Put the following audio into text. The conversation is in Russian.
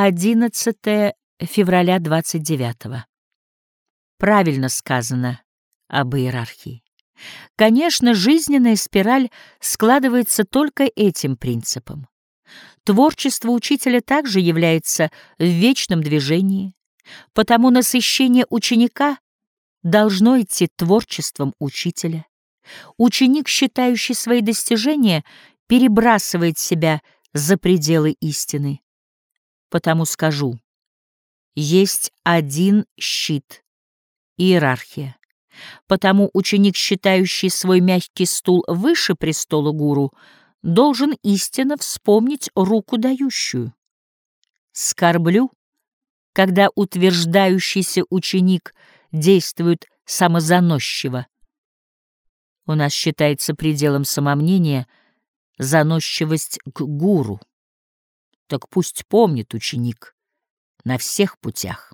11 февраля 29 Правильно сказано об иерархии. Конечно, жизненная спираль складывается только этим принципом. Творчество учителя также является в вечном движении, потому насыщение ученика должно идти творчеством учителя. Ученик, считающий свои достижения, перебрасывает себя за пределы истины. Потому скажу, есть один щит — иерархия. Потому ученик, считающий свой мягкий стул выше престола гуру, должен истинно вспомнить руку дающую. Скорблю, когда утверждающийся ученик действует самозаносчиво. У нас считается пределом самомнения заносчивость к гуру. Так пусть помнит ученик на всех путях.